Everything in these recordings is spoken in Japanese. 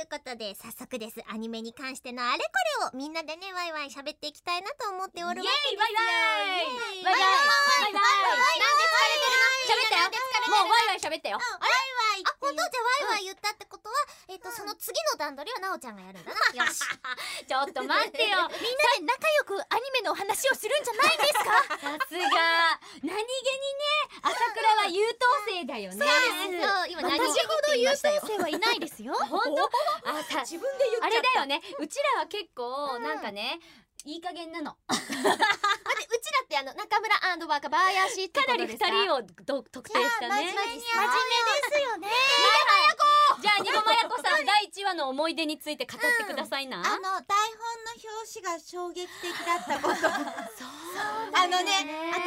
いうことで早速です。アニメに関してのあれこれをみんなでねワイワイ喋っていきたいなと思っておるわけですよ。イエイワイワイ。イエイ。ワイワイ。なんで疲れてるの？喋ってもうワイワイ喋ったよ。ワイワイあ本当じゃあワイワイ言ったってことは、えっ、とその次の段取りはなおちゃんがやるんだな。よし。ちょっと待ってよ。みんなで仲良くアニメのお話をするんじゃないですか？さすが。何気にねだよね。そう今何私ほど優等よ生はいないですよ。本当？あさ自分で言っちゃあれだよね。うちらは結構なんかねいい加減なの。待ってうちらってあの中村若林ってか？なり二人を特定したね。真面目ですよね。じゃあニゴマヤコさん第一話の思い出について語ってくださいな、あの台本の表紙が衝撃的だったこと。あのね私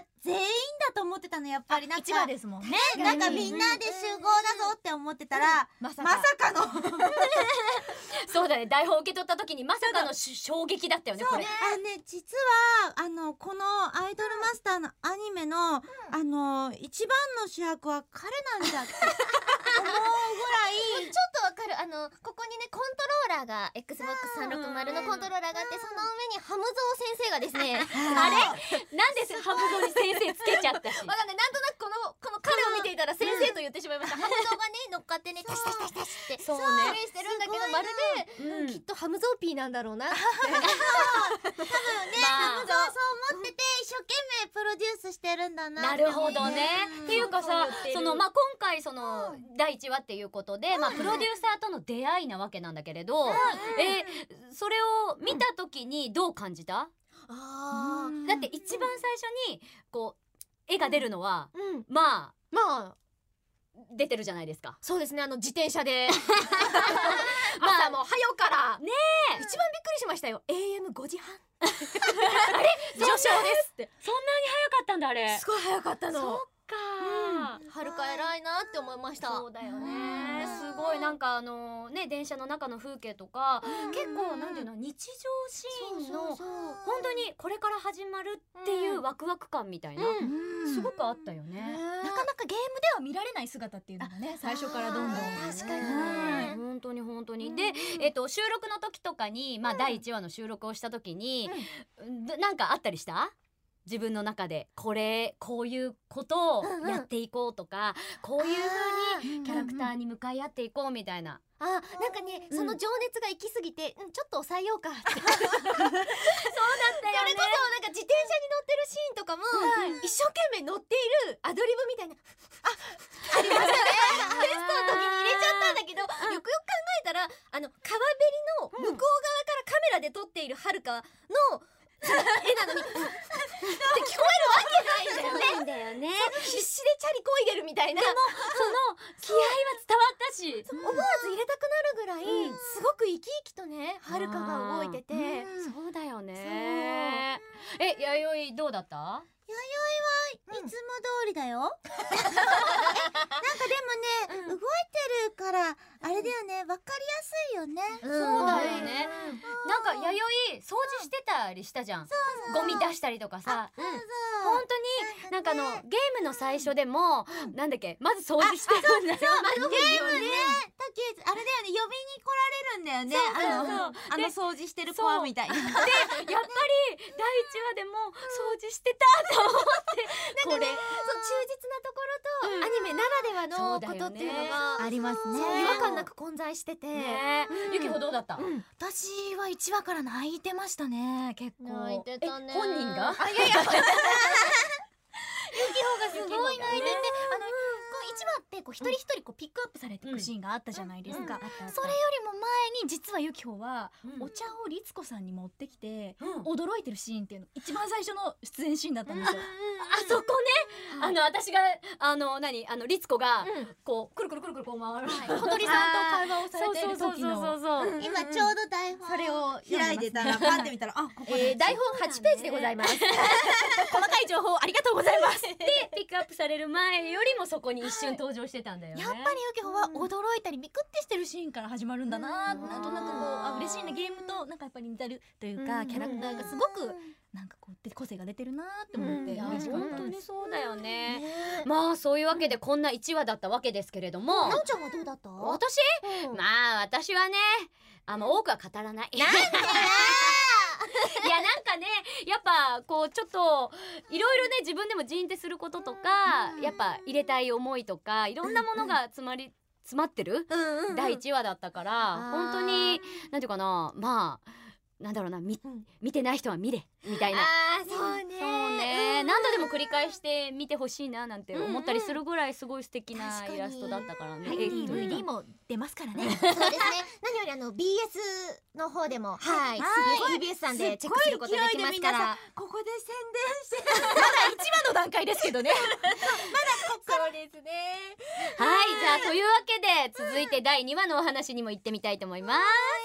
は全員だと思ってたのやっぱり。なんかですもんね。なんかみんなで集合だぞって思ってたら、まさか。の。そうだね。台本受け取った時にまさかのし衝撃だったよねこれ。あのね実はあのこの「アイドルマスター」のアニメの、あの一番の主役は彼なんだって思うぐらい。ちょっとわかる。あのここにねコントローラーが XBOX360 のコントローラーがあってその上にハムゾウ先生がですね あれ？なんでハブゾに先生つけちゃったしわかんない。なんとなくこのこの彼を見ていたら先生と言ってしまいました。ハムゾウがね乗っかってねタシタシタシタシってそうプねレイしてるんだけどまるで、うん。きっとハムゾウピーなんだろうなって。まあそうそう思ってて一生懸命プロデュースしてるんだななるほどね。うん。っていうかさそのまあ今回その第一話っていうことで、まあプロデューサーとの出会いなわけなんだけれど、えーそれを見た時にどう感じた？あー。だって一番最初にこう絵が出るのは、うん。まあまあ。出てるじゃないですか。そうですねあの自転車で。朝も早から。ね一番びっくりしましたよ。AM5 時半。序章ですって。そんなに早かったんだあれ。すごい早かったの。そっか。はるか偉いなって思いました。そうだよね。すごいなんかあのね電車の中の風景とか、結構なんていうの日常シーンの本当にこれから始まるっていうワクワク感みたいな、すごくあったよね。なかなかゲームでは見られない姿っていうのがね最初からどんどん。確かに。はい本当に本当に、で、えっと収録の時とかに、まあ第一話の収録をした時に、どなんかあったりした？自分の中でこれこういうことをやっていこうとか、こういう風にキャラクターに向かい合っていこうみたいな。あなんかね、その情熱が行き過ぎて、うん、ちょっと抑えようかって。そうだったよね。それこそなんか自転車に乗ってるシーンとかも、一生懸命乗っているアドリブみたいなあありましたねテストの時に入れちゃったんだけど、よくよく考えたらあの川べりの向こう側からカメラで撮っているはるかの、その絵なのにって聞こえるわけないん。だよねだよね。必死でチャリこいでるみたいな。その気合は伝わったし。思わず入れたくなるぐらい、すごく生き生きとねはるかが動いてて、そうだよね。え、弥生どうだった？いつも通りだよ。なんかでもね、動いてるからあれだよね。わかりやすいよね。そうだよね。なんか弥生掃除してたりしたじゃん。ゴミ出したりとかさ。本当あのゲームの最初でもなんだっけまず掃除して。る んだよ。ゲームね。たけあれだよね呼びに来られるんだよね。そうそうあのあの掃除してる子はみたいな。でやっぱり第一話でも掃除してたと思って。これ。そう忠実なところと、アニメならではのことっていうのがありますね。違和感なく混在してて、ね。ゆきほどうだった？私は1話から泣いてましたね結構。泣いてたね。え本人が？あいやいや すごい泣いててあのこう1話ってこう一人一人こうピックアップされていくシーンがあったじゃないですか、それよりも前に実はゆきほはうん。お茶を律子さんに持ってきて、うん。驚いてるシーンっていうの一番最初の出演シーンだったんですよ。あそこね、あの私があの何？あの律子がこうくるくるくるくるこう回る。小鳥さんと会話をされている時の。今ちょうど台本それを開いてたらパッて見たらあここえー、台本8ページでございます。細かい情報ありがとうございます。でピックアップされる前よりもそこに一瞬登場してたんだよね。やっぱりゆきほは驚いたりビクってしてるシーンから始まるんだな、なんとなくこうあ嬉しいねゲームとなんかやっぱり似てるというか、キャラクターがすごくなんかこうで個性が出てるなって思って。うん。本当にそうだよね。ね。まあそういうわけでこんな1話だったわけですけれども。なおちゃんはどうだった？私？うん。まあ私はねあの多くは語らない。なんで いやなんかねやっぱこうちょっといろいろね自分でもジーンってすることとか、うん。やっぱ入れたい思いとかいろんなものが詰まり詰まってる、うんうんうん。第1話だったから本当になんていうかなまあなんだろうなみうん。見てない人は見れみたいな。あーそうねも繰り返して見てほしいななんて思ったりするぐらいすごい素敵なイラストだったからね。はい。え DVD も出ますからね。そうですね。何よりあの BS の方でもはい。はい。TBS さんでチェックすることできますから。ここで宣伝して。まだ1話の段階ですけどね。そうですね。はい。じゃあというわけで続いて第2話のお話にも行ってみたいと思います。